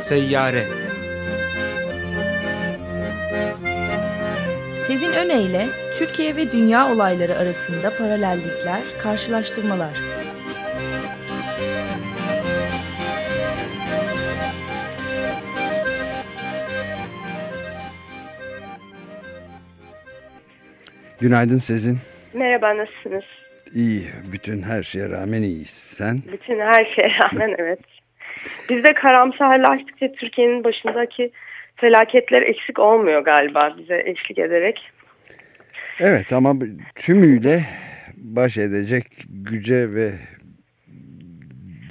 Seyyare Sezin Öne Türkiye ve dünya olayları arasında paralellikler, karşılaştırmalar. Günaydın Sezin. Merhaba nasılsınız? İyi. Bütün her şeye rağmen iyiyiz. Sen? Bütün her şeye rağmen evet. Biz de karamsarlaştıkça Türkiye'nin başındaki felaketler eksik olmuyor galiba bize eşlik ederek. Evet ama tümüyle baş edecek güce ve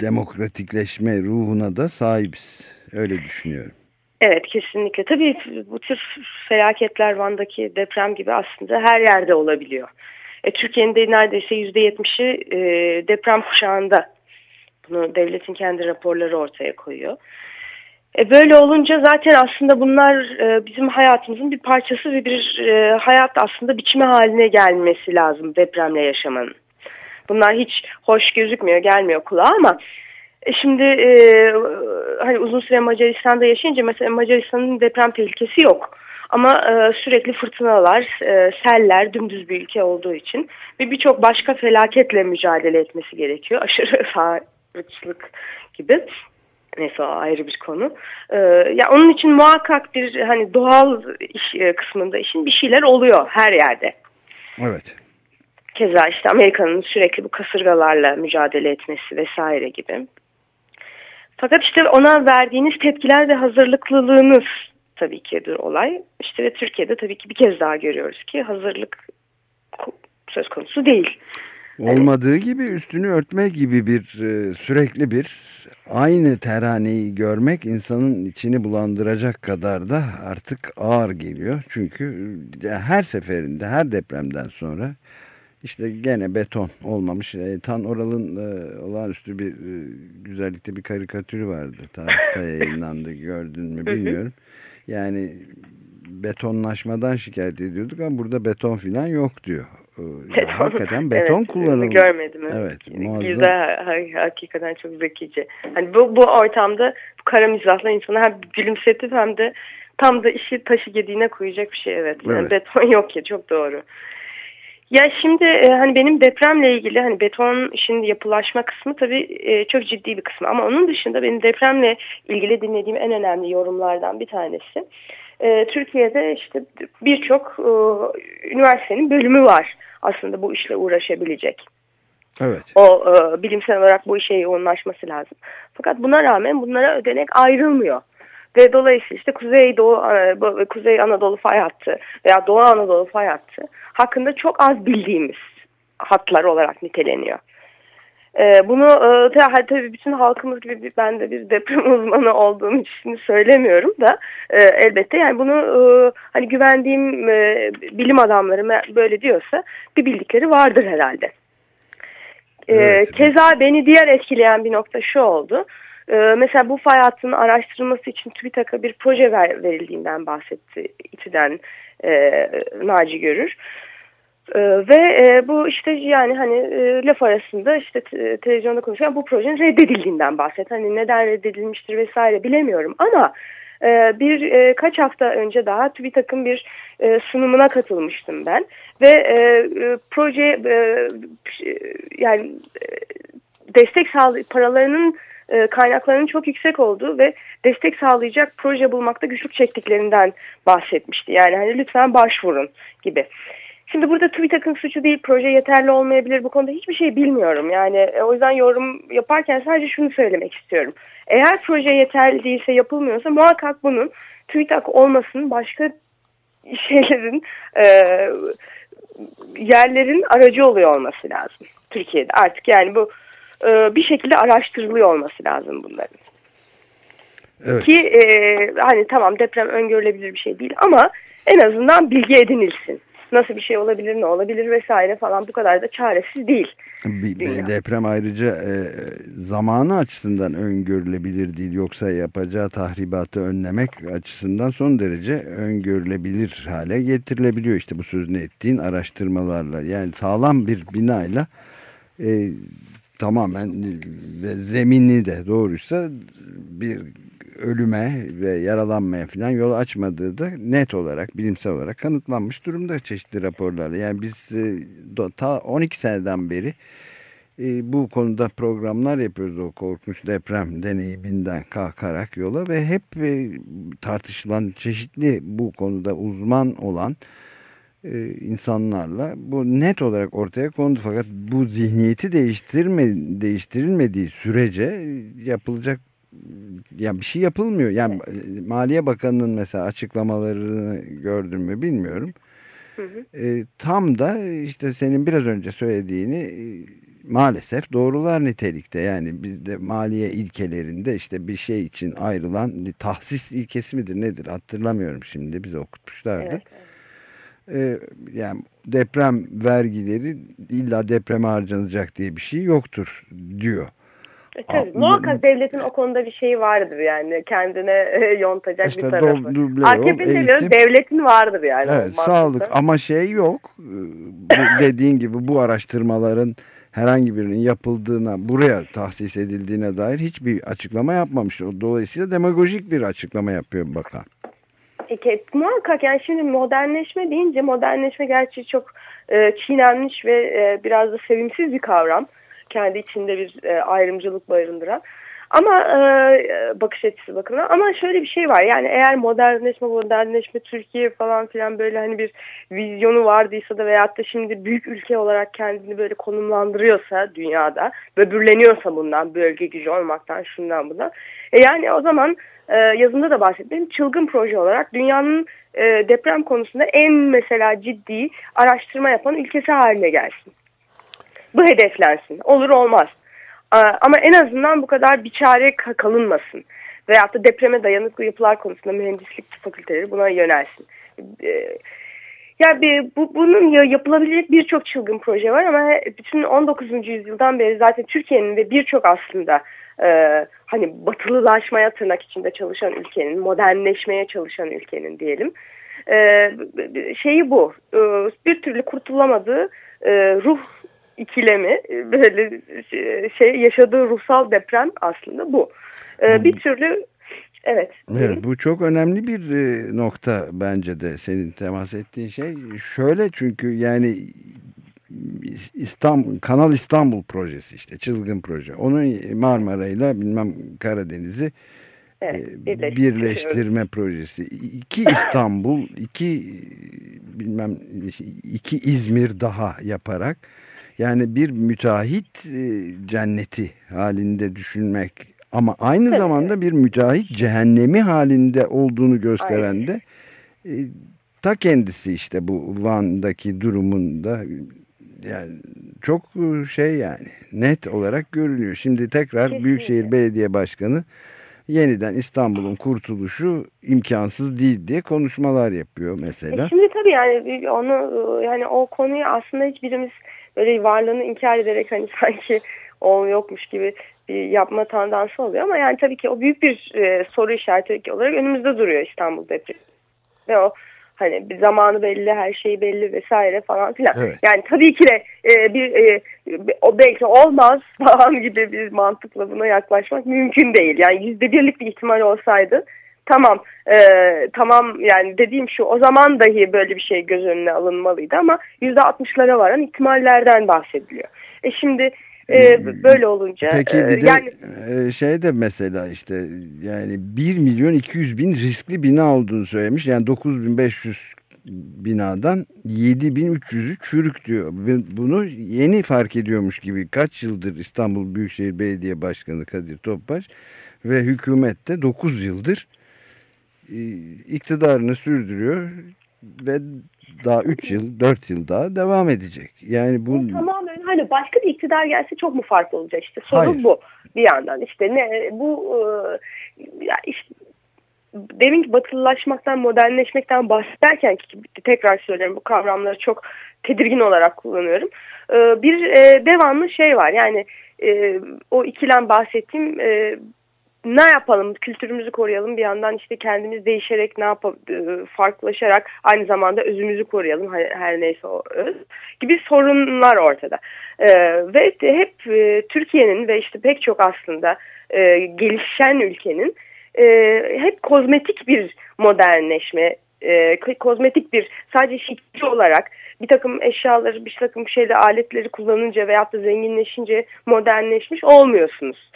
demokratikleşme ruhuna da sahibiz. Öyle düşünüyorum. Evet kesinlikle. Tabii bu tür felaketler Van'daki deprem gibi aslında her yerde olabiliyor. E, Türkiye'nin de neredeyse %70'i e, deprem kuşağında. Bunu devletin kendi raporları ortaya koyuyor. E, böyle olunca zaten aslında bunlar e, bizim hayatımızın bir parçası ve bir e, hayat aslında biçimi haline gelmesi lazım depremle yaşamanın. Bunlar hiç hoş gözükmüyor, gelmiyor kulağa ama e, şimdi hani uzun süre Macaristan'da yaşayınca mesela Macaristan'ın deprem tehlikesi yok. Ama sürekli fırtınalar, seller, dümdüz bir ülke olduğu için ve birçok başka felaketle mücadele etmesi gerekiyor. Aşırı sağlıkçılık gibi. Neyse o ayrı bir konu. Ee, ya onun için muhakkak bir hani doğal iş e, kısmında işin bir şeyler oluyor her yerde. Evet. Keza işte Amerika'nın sürekli bu kasırgalarla mücadele etmesi vesaire gibi. Fakat işte ona verdiğiniz tepkiler ve hazırlıklılığınız tabii ki bir olay. İşte ve Türkiye'de tabii ki bir kez daha görüyoruz ki hazırlık söz konusu değil. Olmadığı gibi üstünü örtme gibi bir e, sürekli bir aynı teraneyi görmek insanın içini bulandıracak kadar da artık ağır geliyor. Çünkü e, her seferinde her depremden sonra işte gene beton olmamış. E, Tan Oral'ın e, olağanüstü bir e, güzellikte bir karikatürü vardı. Tarihte yayınlandı gördün mü bilmiyorum. Yani betonlaşmadan şikayet ediyorduk ama burada beton filan yok diyor. Beton, hakikaten beton evet, kullanılıyor. Görmedim. Evet. evet Güzel, hakikaten çok zekice. Hani bu, bu ortamda bu kara mizahla insanı hem gülümsetip hem de tam da işi taşı gediğine koyacak bir şey evet. Yani evet. beton yok ya çok doğru. Ya şimdi e, hani benim depremle ilgili hani beton işin yapılaşma kısmı tabii e, çok ciddi bir kısmı ama onun dışında benim depremle ilgili dinlediğim en önemli yorumlardan bir tanesi. E, Türkiye'de işte birçok üniversitenin bölümü var aslında bu işle uğraşabilecek. Evet. O bilimsel olarak bu işe yoğunlaşması lazım. Fakat buna rağmen bunlara ödenek ayrılmıyor. Ve dolayısıyla işte Kuzey Doğu, Kuzey Anadolu fay hattı veya Doğu Anadolu fay hattı hakkında çok az bildiğimiz hatlar olarak niteleniyor. Ee, bunu e, tabii bütün halkımız gibi ben de bir deprem uzmanı olduğum için söylemiyorum da e, elbette yani bunu e, hani güvendiğim e, bilim adamları böyle diyorsa bir bildikleri vardır herhalde. E, evet. Keza beni diğer etkileyen bir nokta şu oldu. E, mesela bu fay hattının araştırılması için TÜBİTAK'a bir proje ver, verildiğinden bahsetti İTÜ'den e, Naci Görür. Ee, ve e, bu işte yani hani e, laf arasında işte televizyonda konuşan bu projenin reddedildiğinden bahset. Hani neden reddedilmiştir vesaire bilemiyorum ama e, bir e, kaç hafta önce daha TÜBİTAK'ın bir e, sunumuna katılmıştım ben ve e, e, proje e, yani e, destek sağ paralarının e, kaynaklarının çok yüksek olduğu ve destek sağlayacak proje bulmakta güçlük çektiklerinden bahsetmişti. Yani hani lütfen başvurun gibi. Şimdi burada TÜBİTAK'ın suçu değil, proje yeterli olmayabilir. Bu konuda hiçbir şey bilmiyorum. Yani e, o yüzden yorum yaparken sadece şunu söylemek istiyorum. Eğer proje yeterli değilse, yapılmıyorsa muhakkak bunun TÜBİTAK olmasının başka şeylerin, e, yerlerin aracı oluyor olması lazım. Türkiye'de artık yani bu e, bir şekilde araştırılıyor olması lazım bunların. Evet. Ki e, hani tamam deprem öngörülebilir bir şey değil ama en azından bilgi edinilsin nasıl bir şey olabilir, ne olabilir vesaire falan bu kadar da çaresiz değil. Bir, deprem ayrıca e, zamanı açısından öngörülebilir değil. Yoksa yapacağı tahribatı önlemek açısından son derece öngörülebilir hale getirilebiliyor. İşte bu sözünü ettiğin araştırmalarla yani sağlam bir binayla e, tamamen ve zemini de doğruysa bir ölüme ve yaralanmaya falan yol açmadığı da net olarak bilimsel olarak kanıtlanmış durumda çeşitli raporlarla. Yani biz e, ta 12 seneden beri e, bu konuda programlar yapıyoruz o korkunç deprem deneyiminden kalkarak yola ve hep e, tartışılan çeşitli bu konuda uzman olan insanlarla bu net olarak ortaya kondu fakat bu zihniyeti değiştirme, değiştirilmediği sürece yapılacak yani bir şey yapılmıyor. Yani evet. Maliye Bakanı'nın mesela açıklamalarını gördüm mü bilmiyorum. Hı hı. E, tam da işte senin biraz önce söylediğini e, maalesef doğrular nitelikte. Yani bizde maliye ilkelerinde işte bir şey için ayrılan bir tahsis ilkesi midir nedir hatırlamıyorum şimdi bize okutmuşlardı. Evet, evet e, yani deprem vergileri illa depreme harcanacak diye bir şey yoktur diyor. E, tabii, muhakkak devletin o konuda bir şeyi vardır yani kendine e, yontacak işte bir tarafı. Duble AKP'de devletin vardır yani. Evet sağlık ama şey yok e, bu dediğin gibi bu araştırmaların herhangi birinin yapıldığına buraya tahsis edildiğine dair hiçbir açıklama yapmamış. Dolayısıyla demagojik bir açıklama yapıyor bakan. Peki muhakkak yani şimdi modernleşme deyince modernleşme gerçi çok e, çiğnenmiş ve e, biraz da sevimsiz bir kavram. Kendi içinde bir e, ayrımcılık barındıran. Ama e, bakış açısı bakımından ama şöyle bir şey var yani eğer modernleşme modernleşme Türkiye falan filan böyle hani bir vizyonu vardıysa da veyahut da şimdi büyük ülke olarak kendini böyle konumlandırıyorsa dünyada böbürleniyorsa bundan bölge gücü olmaktan şundan bundan e yani o zaman e, yazımda da bahsettiğim çılgın proje olarak dünyanın e, deprem konusunda en mesela ciddi araştırma yapan ülkesi haline gelsin. Bu hedeflensin. Olur olmaz. Ama en azından bu kadar bir çare kalınmasın. Veyahut da depreme dayanıklı yapılar konusunda mühendislik fakülteleri buna yönelsin. E, ya bir, bu, bunun yapılabilecek birçok çılgın proje var ama bütün 19. yüzyıldan beri zaten Türkiye'nin ve birçok aslında e, hani batılılaşmaya tırnak içinde çalışan ülkenin, modernleşmeye çalışan ülkenin diyelim. E, şeyi bu, e, bir türlü kurtulamadığı e, ruh ikilemi, böyle şey yaşadığı ruhsal deprem aslında bu. E, hmm. Bir türlü Evet. Evet bu çok önemli bir e, nokta bence de senin temas ettiğin şey. Şöyle çünkü yani İstanbul, Kanal İstanbul projesi işte çılgın proje. Onun Marmara ile bilmem Karadeniz'i evet, e, birleştirme projesi. İki İstanbul, iki bilmem iki İzmir daha yaparak yani bir müteahhit e, cenneti halinde düşünmek ama aynı Tabii. zamanda bir müteahhit cehennemi halinde olduğunu gösteren de e, ta kendisi işte bu Van'daki durumunda yani çok e, şey yani net olarak görünüyor. Şimdi tekrar Kesinlikle. Büyükşehir Belediye Başkanı yeniden İstanbul'un kurtuluşu imkansız değil diye konuşmalar yapıyor mesela. E şimdi tabii yani onu e, yani o konuyu aslında hiçbirimiz böyle varlığını inkar ederek hani sanki o yokmuş gibi bir yapma tandansı oluyor ama yani tabii ki o büyük bir e, soru işareti olarak önümüzde duruyor İstanbul depremi. Ve o Hani bir zamanı belli, her şey belli vesaire falan filan. Evet. Yani tabii ki de e, bir e, o belki olmaz falan gibi bir mantıkla buna yaklaşmak mümkün değil. Yani yüzde birlik bir ihtimal olsaydı tamam e, tamam yani dediğim şu o zaman dahi böyle bir şey göz önüne alınmalıydı ama yüzde altmışlara varan ihtimallerden bahsediliyor. E şimdi e, böyle olunca Peki e, bir de yani, e, şey de mesela işte yani 1 milyon 200 bin riskli bina olduğunu söylemiş. Yani 9500 binadan 7300'ü çürük diyor. Bunu yeni fark ediyormuş gibi kaç yıldır İstanbul Büyükşehir Belediye Başkanı Kadir Topbaş ve hükümette 9 yıldır iktidarını sürdürüyor ve daha 3 yıl 4 yıl daha devam edecek. Yani bu, tamamen hani başka bir iktidar gelse çok mu farklı olacak işte sorun Hayır. bu bir yandan işte ne bu e, ya işte demin batılılaşmaktan modernleşmekten bahsederken ki tekrar söylüyorum bu kavramları çok tedirgin olarak kullanıyorum. E, bir e, devamlı şey var yani o ikilem bahsettiğim ne yapalım kültürümüzü koruyalım bir yandan işte kendimiz değişerek ne yapalım e, farklılaşarak aynı zamanda özümüzü koruyalım her neyse o öz gibi sorunlar ortada ee, ve hep e, Türkiye'nin ve işte pek çok aslında e, gelişen ülkenin e, hep kozmetik bir modernleşme, e, kozmetik bir sadece şekilci olarak bir takım eşyaları, bir takım şeyde aletleri kullanınca veyahut da zenginleşince modernleşmiş olmuyorsunuz.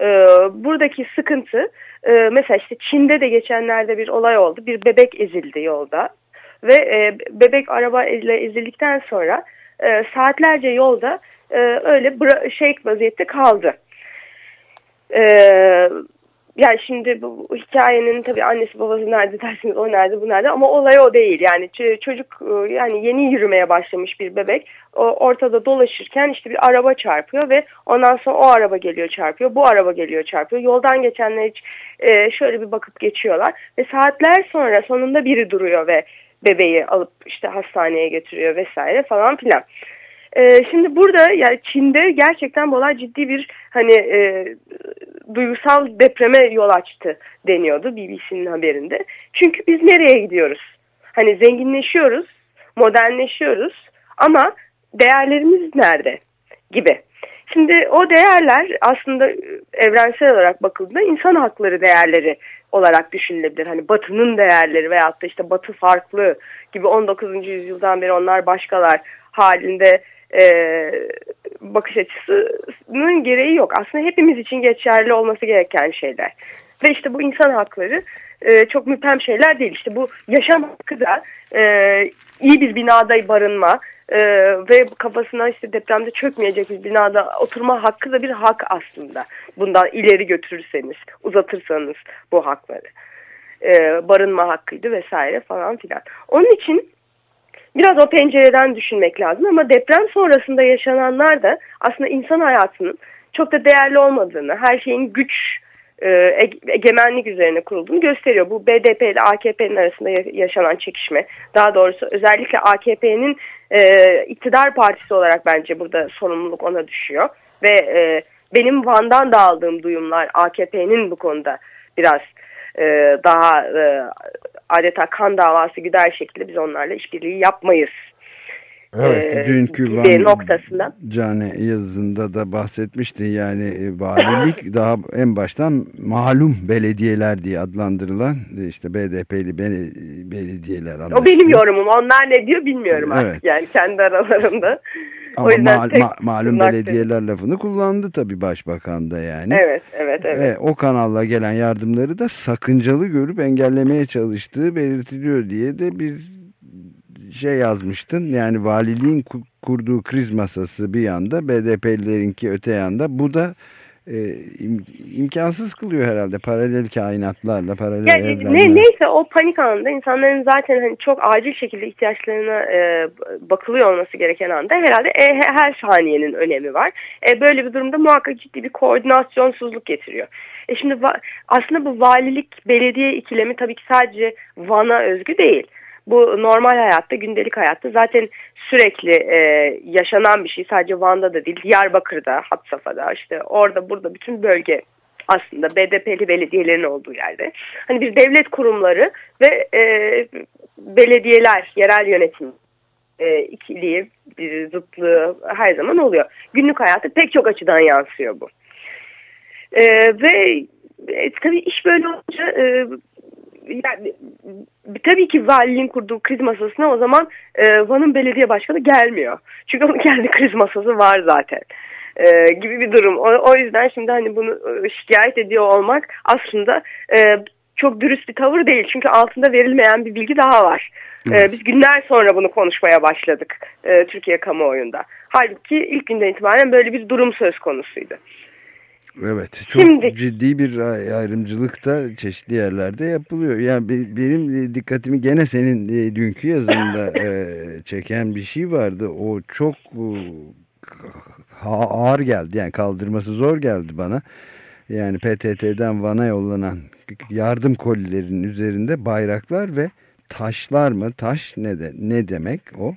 E, buradaki sıkıntı e, mesela işte Çin'de de geçenlerde bir olay oldu. Bir bebek ezildi yolda ve e, bebek araba ile ezildikten sonra e, saatlerce yolda e, öyle şey vaziyette kaldı. Eee yani şimdi bu hikayenin tabii annesi babası nerede dersiniz o nerede bu nerede ama olay o değil. Yani çocuk e, yani yeni yürümeye başlamış bir bebek ortada dolaşırken işte bir araba çarpıyor ve ondan sonra o araba geliyor çarpıyor bu araba geliyor çarpıyor. Yoldan geçenler hiç e, şöyle bir bakıp geçiyorlar ve saatler sonra sonunda biri duruyor ve bebeği alıp işte hastaneye götürüyor vesaire falan filan. E, şimdi burada yani Çin'de gerçekten bu olay ciddi bir hani e, duygusal depreme yol açtı deniyordu BBC'nin haberinde. Çünkü biz nereye gidiyoruz? Hani zenginleşiyoruz, modernleşiyoruz ama değerlerimiz nerede gibi. Şimdi o değerler aslında evrensel olarak bakıldığında insan hakları değerleri olarak düşünülebilir. Hani batının değerleri veyahut da işte batı farklı gibi 19. yüzyıldan beri onlar başkalar halinde e, bakış açısının gereği yok. Aslında hepimiz için geçerli olması gereken şeyler. Ve işte bu insan hakları e, çok müphem şeyler değil. İşte bu yaşam hakkı da e, iyi bir binada barınma e, ve kafasına işte depremde çökmeyecek bir binada oturma hakkı da bir hak aslında. Bundan ileri götürürseniz, uzatırsanız bu hakları. E, barınma hakkıydı vesaire falan filan. Onun için biraz o pencereden düşünmek lazım ama deprem sonrasında yaşananlar da aslında insan hayatının çok da değerli olmadığını, her şeyin güç, e, egemenlik üzerine kurulduğunu gösteriyor. Bu BDP ile AKP'nin arasında yaşanan çekişme, daha doğrusu özellikle AKP'nin e, iktidar partisi olarak bence burada sorumluluk ona düşüyor. Ve e, benim Van'dan da aldığım duyumlar AKP'nin bu konuda biraz e, daha e, adeta kan davası gider şekilde biz onlarla işbirliği yapmayız. Evet, ee, dünkü Van noktasında. Cane yazısında da bahsetmişti. Yani e, valilik daha en baştan malum belediyeler diye adlandırılan e, işte BDP'li belediyeler. Anlaşılıyor. O benim yorumum. Onlar ne diyor bilmiyorum evet. artık. Yani kendi aralarında. Ama o yüzden ma ma malum belediyeler lafını kullandı tabii başbakan da yani. Evet, evet, evet. Ve o kanalla gelen yardımları da sakıncalı görüp engellemeye çalıştığı belirtiliyor diye de bir şey yazmıştın. Yani valiliğin kurduğu kriz masası bir yanda, BDP'lilerinki öte yanda. Bu da e, im, imkansız kılıyor herhalde paralel kainatlarla paralel yani, evrenler. Ne, neyse o panik anında insanların zaten hani çok acil şekilde ihtiyaçlarına e, bakılıyor olması gereken anda herhalde e, her saniyenin önemi var. E, böyle bir durumda muhakkak ciddi bir koordinasyonsuzluk getiriyor. E şimdi aslında bu valilik belediye ikilemi tabii ki sadece Van'a özgü değil bu normal hayatta, gündelik hayatta zaten sürekli e, yaşanan bir şey. Sadece Van'da da değil, Diyarbakır'da, Hatsafa'da, işte orada burada bütün bölge aslında BDP'li belediyelerin olduğu yerde. Hani bir devlet kurumları ve e, belediyeler, yerel yönetim e, ikiliği, bir zıtlığı her zaman oluyor. Günlük hayatı pek çok açıdan yansıyor bu. E, ve e, tabii iş böyle olunca e, yani tabii ki valiliğin kurduğu kriz masasına o zaman e, Van'ın belediye başkanı gelmiyor. Çünkü onun kendi kriz masası var zaten. E, gibi bir durum. O, o yüzden şimdi hani bunu e, şikayet ediyor olmak aslında e, çok dürüst bir tavır değil. Çünkü altında verilmeyen bir bilgi daha var. E, evet. E, biz günler sonra bunu konuşmaya başladık e, Türkiye kamuoyunda. Halbuki ilk günden itibaren böyle bir durum söz konusuydu. Evet çok Şimdi, ciddi bir ayrımcılık da çeşitli yerlerde yapılıyor. Yani benim dikkatimi gene senin e, dünkü yazında e, çeken bir şey vardı. O çok ağır geldi yani kaldırması zor geldi bana. Yani PTT'den Van'a yollanan yardım kolilerinin üzerinde bayraklar ve taşlar mı? Taş ne de ne demek o?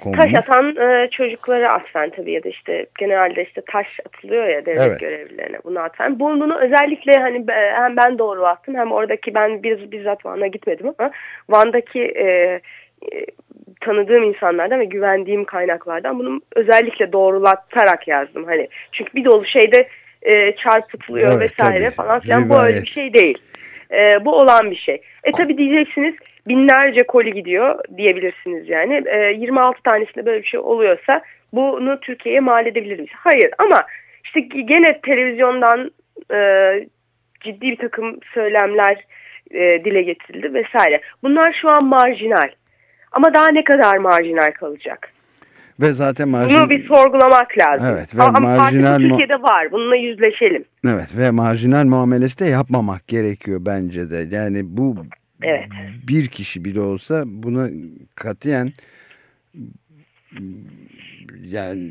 Konmuş. Taş atan e, çocuklara atfen tabii ya da işte genelde işte taş atılıyor ya devlet evet. görevlilerine bunu atfen. Bunu özellikle hani hem ben doğru attım hem oradaki ben biz, bizzat Van'a gitmedim ama Van'daki e, e, tanıdığım insanlardan ve güvendiğim kaynaklardan bunu özellikle doğrulatarak yazdım. Hani çünkü bir dolu şeyde e, çarpıtılıyor evet, vesaire tabii. falan filan bu öyle bir şey değil. E, bu olan bir şey. E tabi diyeceksiniz binlerce koli gidiyor diyebilirsiniz yani. E, 26 tanesinde böyle bir şey oluyorsa bunu Türkiye'ye mal edebilir miyiz? Hayır ama işte gene televizyondan e, ciddi bir takım söylemler e, dile getirildi vesaire. Bunlar şu an marjinal. Ama daha ne kadar marjinal kalacak? Ve zaten marjin... Bunu bir sorgulamak lazım. Evet, ve Ama marjinal Türkiye'de var. Bununla yüzleşelim. Evet ve marjinal muamelesi de yapmamak gerekiyor bence de. Yani bu evet. bir kişi bile olsa buna katiyen yani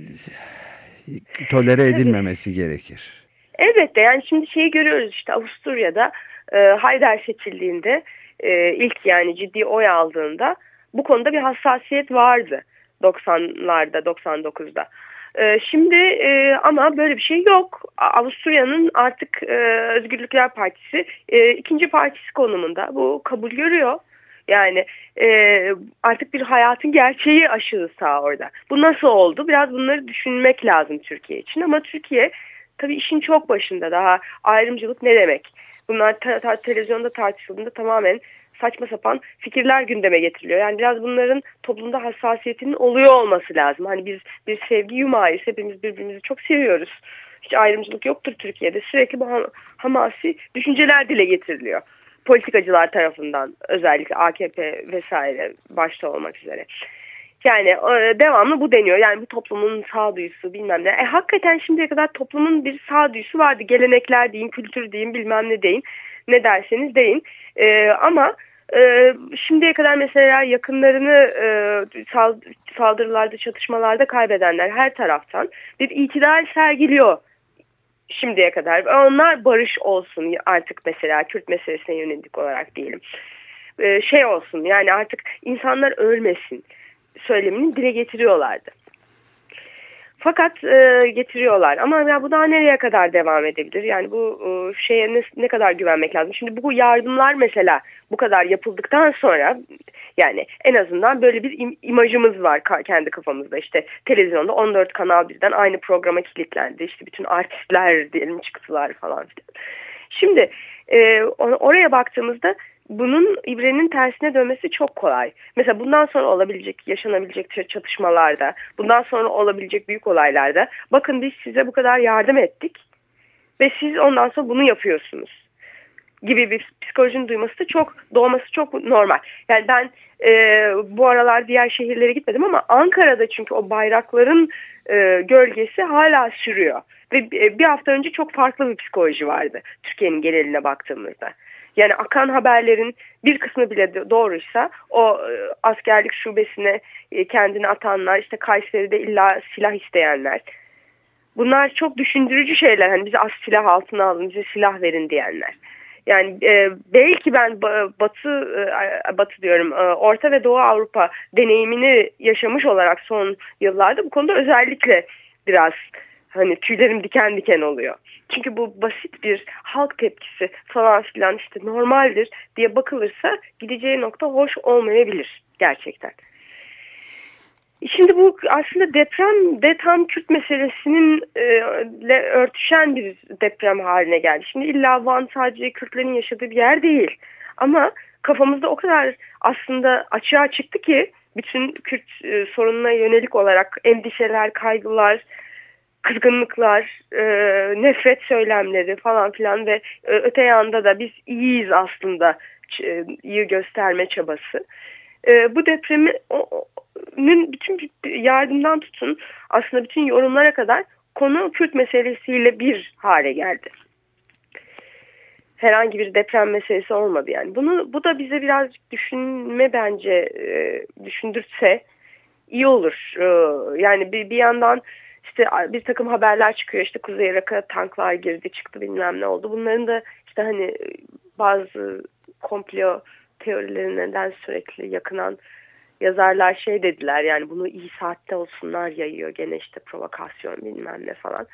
tolere edilmemesi gerekir. Elbette yani şimdi şeyi görüyoruz işte Avusturya'da e, Haydar seçildiğinde e, ilk yani ciddi oy aldığında bu konuda bir hassasiyet vardı 90'larda 99'da. E, şimdi e, ama böyle bir şey yok. Avusturya'nın artık e, Özgürlükler Partisi e, ikinci partisi konumunda bu kabul görüyor. Yani artık bir hayatın gerçeği aşığı sağ orada. Bu nasıl oldu? Biraz bunları düşünmek lazım Türkiye için ama Türkiye tabii işin çok başında daha ayrımcılık ne demek? Bunlar televizyonda tartışıldığında tamamen saçma sapan fikirler gündeme getiriliyor. Yani biraz bunların toplumda hassasiyetinin oluyor olması lazım. Hani biz bir sevgi yumayız. Hepimiz birbirimizi çok seviyoruz. Hiç ayrımcılık yoktur Türkiye'de. Sürekli bu hamasi düşünceler dile getiriliyor. Politikacılar tarafından özellikle AKP vesaire başta olmak üzere. Yani e, devamlı bu deniyor. Yani bu toplumun sağduyusu bilmem ne. E, hakikaten şimdiye kadar toplumun bir sağduyusu vardı. Gelenekler deyin, kültür deyin, bilmem ne deyin. Ne derseniz deyin. E, ama e, şimdiye kadar mesela yakınlarını e, saldırılarda, çatışmalarda kaybedenler her taraftan bir itidal sergiliyor şimdiye kadar. Onlar barış olsun artık mesela Kürt meselesine yönelik olarak diyelim. E, şey olsun yani artık insanlar ölmesin söylemini dile getiriyorlardı. Fakat e, getiriyorlar ama ya bu daha nereye kadar devam edebilir? Yani bu e, şeye ne, ne kadar güvenmek lazım? Şimdi bu yardımlar mesela bu kadar yapıldıktan sonra yani en azından böyle bir im imajımız var kendi kafamızda. İşte televizyonda 14 kanal birden aynı programa kilitlendi. İşte bütün artistler diyelim çıktılar falan filan. Şimdi e, oraya baktığımızda bunun ibrenin tersine dönmesi çok kolay. Mesela bundan sonra olabilecek, yaşanabilecek çatışmalarda, bundan sonra olabilecek büyük olaylarda bakın biz size bu kadar yardım ettik ve siz ondan sonra bunu yapıyorsunuz gibi bir psikolojinin duyması da çok doğması çok normal. Yani ben e, bu aralar diğer şehirlere gitmedim ama Ankara'da çünkü o bayrakların e, gölgesi hala sürüyor. Ve e, bir hafta önce çok farklı bir psikoloji vardı Türkiye'nin geneline baktığımızda. Yani akan haberlerin bir kısmı bile doğruysa o e, askerlik şubesine e, kendini atanlar işte Kayseri'de illa silah isteyenler. Bunlar çok düşündürücü şeyler. Hani bize az silah altına alın, bize silah verin diyenler. Yani e, belki ben Batı e, Batı diyorum e, Orta ve Doğu Avrupa deneyimini yaşamış olarak son yıllarda bu konuda özellikle biraz hani tüylerim diken diken oluyor. Çünkü bu basit bir halk tepkisi falan filan işte normaldir diye bakılırsa gideceği nokta hoş olmayabilir gerçekten. Şimdi bu aslında deprem de tam Kürt meselesinin e, örtüşen bir deprem haline geldi. Şimdi illa Van sadece Kürtlerin yaşadığı bir yer değil. Ama kafamızda o kadar aslında açığa çıktı ki bütün Kürt e, sorununa yönelik olarak endişeler, kaygılar, kızgınlıklar, e, nefret söylemleri falan filan ve e, öte yanda da biz iyiyiz aslında e, iyi gösterme çabası. E, bu depremin bütün yardımdan tutun aslında bütün yorumlara kadar konu Kürt meselesiyle bir hale geldi. Herhangi bir deprem meselesi olmadı yani. Bunu bu da bize biraz düşünme bence e, düşündürse iyi olur. E, yani bir, bir yandan işte bir takım haberler çıkıyor işte Kuzey Irak'a tanklar girdi çıktı bilmem ne oldu. Bunların da işte hani bazı komplo teorilerinden sürekli yakınan yazarlar şey dediler yani bunu iyi saatte olsunlar yayıyor gene işte provokasyon bilmem ne falan.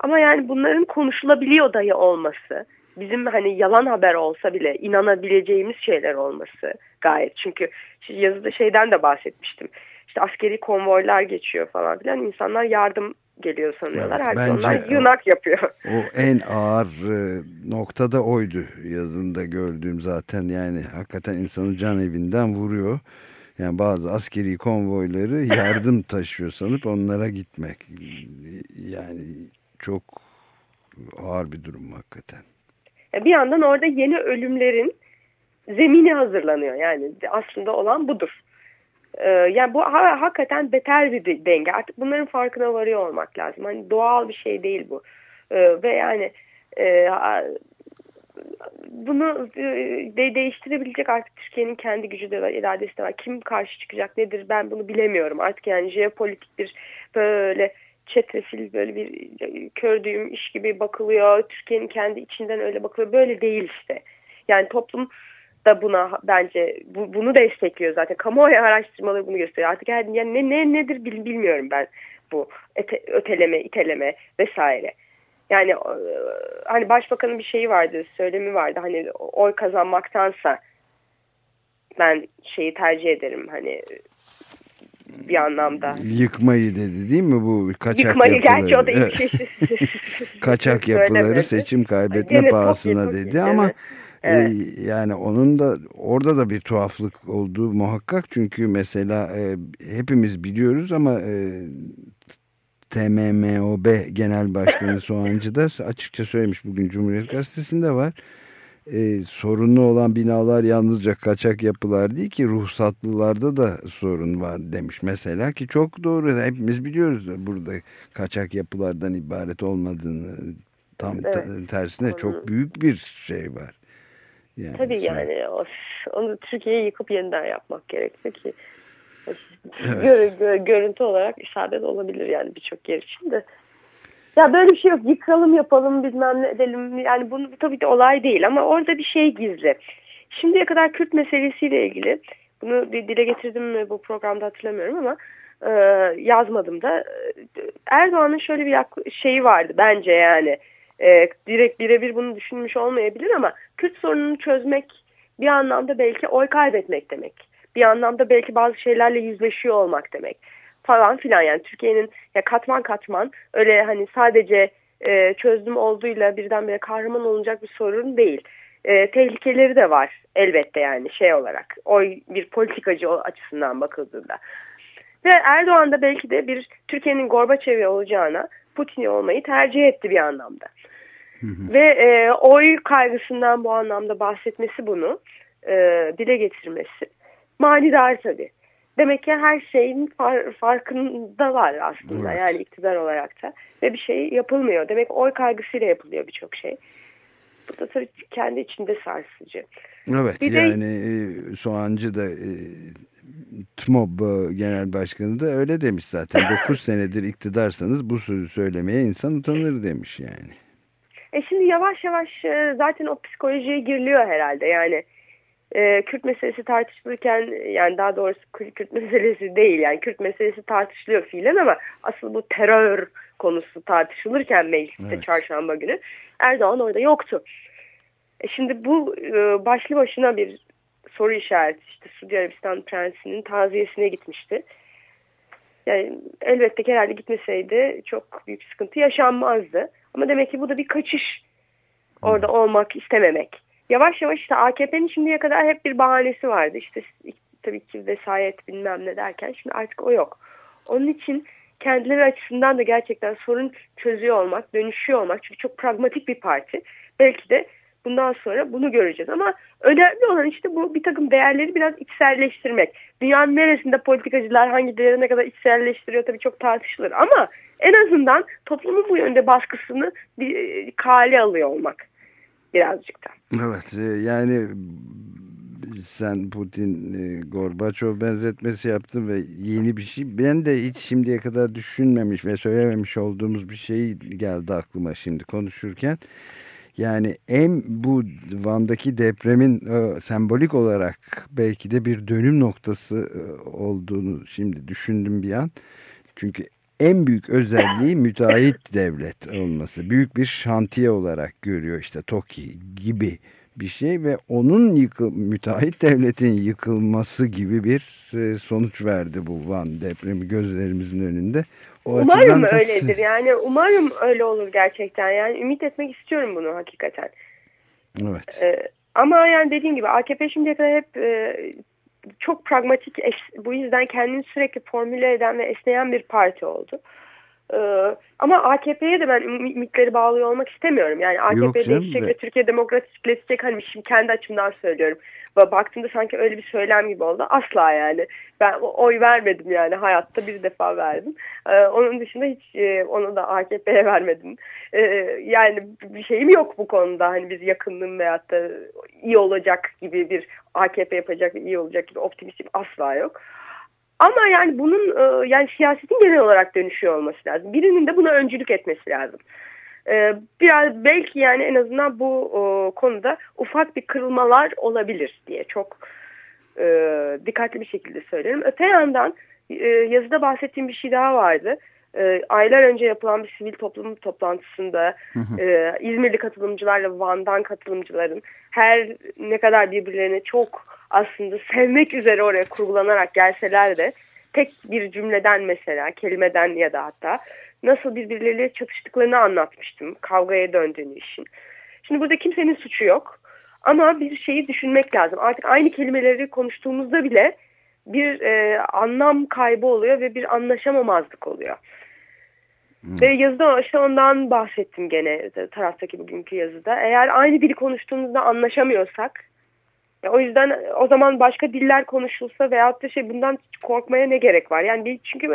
Ama yani bunların konuşulabiliyor dahi olması bizim hani yalan haber olsa bile inanabileceğimiz şeyler olması gayet. Çünkü yazıda şeyden de bahsetmiştim. İşte askeri konvoylar geçiyor falan filan. İnsanlar yardım geliyor sanıyorlar. Evet, bence onlar yunak yapıyor. O en ağır e, noktada oydu yazında gördüğüm zaten yani hakikaten insanı can evinden vuruyor. Yani bazı askeri konvoyları yardım taşıyor sanıp onlara gitmek. Yani çok ağır bir durum hakikaten. Bir yandan orada yeni ölümlerin zemini hazırlanıyor. Yani aslında olan budur. Ee, yani bu ha, hakikaten beter bir denge. Artık bunların farkına varıyor olmak lazım. Hani doğal bir şey değil bu. Ee, ve yani e, bunu e, de değiştirebilecek artık Türkiye'nin kendi gücü de var, iradesi de var. Kim karşı çıkacak nedir ben bunu bilemiyorum. Artık yani jeopolitik bir böyle çetrefil böyle bir kör düğüm iş gibi bakılıyor. Türkiye'nin kendi içinden öyle bakılıyor. Böyle değil işte. Yani toplum da buna bence bu, bunu destekliyor zaten. Kamuoyu araştırmaları bunu gösteriyor. Artık yani ne, ne nedir bilmiyorum ben bu ete, öteleme, iteleme vesaire. Yani hani başbakanın bir şeyi vardı, söylemi vardı. Hani oy kazanmaktansa ben şeyi tercih ederim hani bir anlamda. Yıkmayı dedi değil mi bu kaçak Yıkmayı, yapıları? gerçi o da ilk kaçak yapıları seçim kaybetme Gene pahasına dedi ama evet. E, yani onun da orada da bir tuhaflık olduğu muhakkak çünkü mesela e, hepimiz biliyoruz ama e, TMMOB Genel Başkanı Soğancı da açıkça söylemiş bugün Cumhuriyet Gazetesi'nde var. Ee, sorunlu olan binalar yalnızca kaçak yapılar değil ki ruhsatlılarda da sorun var demiş mesela ki çok doğru hepimiz biliyoruz burada kaçak yapılardan ibaret olmadığını tam evet. tersine çok büyük bir şey var. Yani Tabii sonra... yani o, onu Türkiye'yi yıkıp yeniden yapmak gerekiyor ki Evet. Gör, gör, görüntü olarak isabet olabilir yani birçok yer için de. Ya böyle bir şey yok. Yıkalım yapalım bilmem ne edelim. Yani bunu bu tabii de olay değil ama orada bir şey gizli. Şimdiye kadar Kürt meselesiyle ilgili bunu dile getirdim mi bu programda hatırlamıyorum ama e, yazmadım da Erdoğan'ın şöyle bir şeyi vardı bence yani e, direkt birebir bunu düşünmüş olmayabilir ama Kürt sorununu çözmek bir anlamda belki oy kaybetmek demek bir anlamda belki bazı şeylerle yüzleşiyor olmak demek falan filan yani Türkiye'nin ya katman katman öyle hani sadece e, çözdüm olduğuyla birdenbire kahraman olacak bir sorun değil. E, tehlikeleri de var elbette yani şey olarak oy bir politikacı açısından bakıldığında. Ve Erdoğan da belki de bir Türkiye'nin Gorbaçev'i olacağına Putin'i olmayı tercih etti bir anlamda. Hı hı. Ve e, oy kaygısından bu anlamda bahsetmesi bunu e, dile getirmesi manidar tabii. Demek ki her şeyin far, farkındalar aslında evet. yani iktidar olarak da ve bir şey yapılmıyor. Demek oy kaygısıyla yapılıyor birçok şey. Bu da tabii kendi içinde sarsıcı. Evet bir yani de, Soğancı da e, TMOB e, Genel Başkanı da öyle demiş zaten. 9 senedir iktidarsanız bu sözü söylemeye insan utanır demiş yani. E şimdi yavaş yavaş e, zaten o psikolojiye giriliyor herhalde yani e, Kürt meselesi tartışılırken yani daha doğrusu Kürt meselesi değil yani Kürt meselesi tartışılıyor fiilen ama asıl bu terör konusu tartışılırken mecliste evet. çarşamba günü Erdoğan orada yoktu. E şimdi bu e, başlı başına bir soru işareti işte Suudi Arabistan prensinin taziyesine gitmişti. Yani elbette ki herhalde gitmeseydi çok büyük sıkıntı yaşanmazdı. Ama demek ki bu da bir kaçış. Orada olmak istememek yavaş yavaş işte AKP'nin şimdiye kadar hep bir bahanesi vardı. İşte tabii ki vesayet bilmem ne derken şimdi artık o yok. Onun için kendileri açısından da gerçekten sorun çözüyor olmak, dönüşüyor olmak. Çünkü çok pragmatik bir parti. Belki de bundan sonra bunu göreceğiz. Ama önemli olan işte bu bir takım değerleri biraz içselleştirmek. Dünyanın neresinde politikacılar hangi değeri ne kadar içselleştiriyor tabii çok tartışılır. Ama en azından toplumun bu yönde baskısını bir kale alıyor olmak birazcık da. Evet e, yani sen Putin e, Gorbaçov benzetmesi yaptın ve yeni bir şey. Ben de hiç şimdiye kadar düşünmemiş ve söylememiş olduğumuz bir şey geldi aklıma şimdi konuşurken. Yani en bu Van'daki depremin e, sembolik olarak belki de bir dönüm noktası e, olduğunu şimdi düşündüm bir an. Çünkü en büyük özelliği müteahhit devlet olması. Büyük bir şantiye olarak görüyor işte TOKİ gibi bir şey ve onun yıkıl, müteahhit devletin yıkılması gibi bir e, sonuç verdi bu Van depremi gözlerimizin önünde. O umarım öyledir. Yani umarım öyle olur gerçekten. Yani ümit etmek istiyorum bunu hakikaten. Evet. Ee, ama yani dediğim gibi AKP şimdiye kadar hep e, çok pragmatik, bu yüzden kendini sürekli formüle eden ve esneyen bir parti oldu. Ee, ama AKP'ye de ben ümitleri bağlıyor olmak istemiyorum. Yani AKP değişecek ve Türkiye demokratikleşecek. Hani şimdi kendi açımdan söylüyorum. Baktığımda sanki öyle bir söylem gibi oldu. Asla yani. Ben oy vermedim yani hayatta bir defa verdim. Ee, onun dışında hiç e, onu da AKP'ye vermedim. Ee, yani bir şeyim yok bu konuda. Hani biz yakınlığım veyahut da iyi olacak gibi bir AKP yapacak iyi olacak gibi optimistim asla yok. Ama yani bunun e, yani siyasetin genel olarak dönüşüyor olması lazım. Birinin de buna öncülük etmesi lazım. E, biraz belki yani en azından bu konuda ufak bir kırılmalar olabilir diye çok e, dikkatli bir şekilde söylerim. Öte yandan yazıda bahsettiğim bir şey daha vardı. aylar önce yapılan bir sivil toplum toplantısında İzmirli katılımcılarla Van'dan katılımcıların her ne kadar birbirlerine çok aslında sevmek üzere oraya kurgulanarak gelseler de tek bir cümleden mesela kelimeden ya da hatta nasıl birbirleriyle çatıştıklarını anlatmıştım. Kavgaya döndüğünü işin. Şimdi burada kimsenin suçu yok. Ama bir şeyi düşünmek lazım. Artık aynı kelimeleri konuştuğumuzda bile bir e, anlam kaybı oluyor ve bir anlaşamamazlık oluyor. Hmm. Ve yazıda işte ondan bahsettim gene taraftaki bugünkü yazıda. Eğer aynı dili konuştuğumuzda anlaşamıyorsak o yüzden o zaman başka diller konuşulsa veyahut da şey bundan korkmaya ne gerek var? Yani çünkü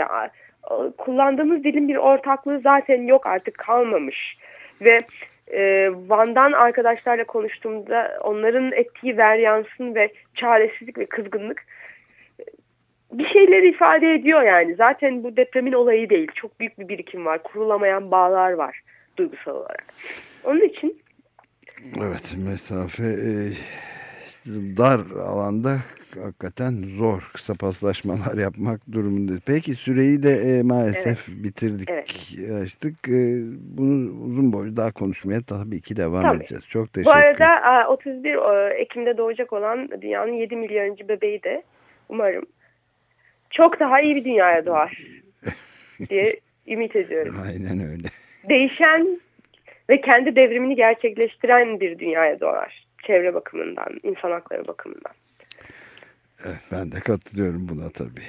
kullandığımız dilin bir ortaklığı zaten yok artık kalmamış. Ve e, Van'dan arkadaşlarla konuştuğumda onların ettiği veryansın ve çaresizlik ve kızgınlık bir şeyler ifade ediyor yani. Zaten bu depremin olayı değil. Çok büyük bir birikim var. Kurulamayan bağlar var duygusal olarak. Onun için Evet mesafe e, dar alanda hakikaten zor kısa paslaşmalar yapmak durumundayız. Peki süreyi de e, maalesef evet. bitirdik. Evet. Açtık. E, bunu uzun boylu daha konuşmaya tabii ki devam tabii. edeceğiz. Çok teşekkür ederim. Bu arada 31 Ekim'de doğacak olan dünyanın 7 milyonuncu bebeği de umarım çok daha iyi bir dünyaya doğar diye ümit ediyorum. Aynen öyle. Değişen ve kendi devrimini gerçekleştiren bir dünyaya doğar çevre bakımından, insan hakları bakımından. Evet, ben de katılıyorum buna tabii.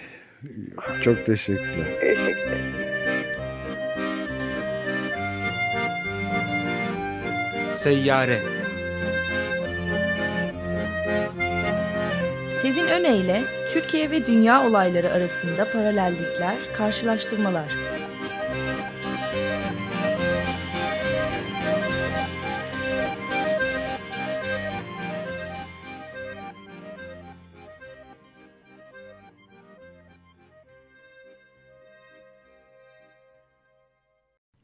Çok teşekkürler. Teşekkürler. Seyyare Sezin Öne Türkiye ve dünya olayları arasında paralellikler, karşılaştırmalar.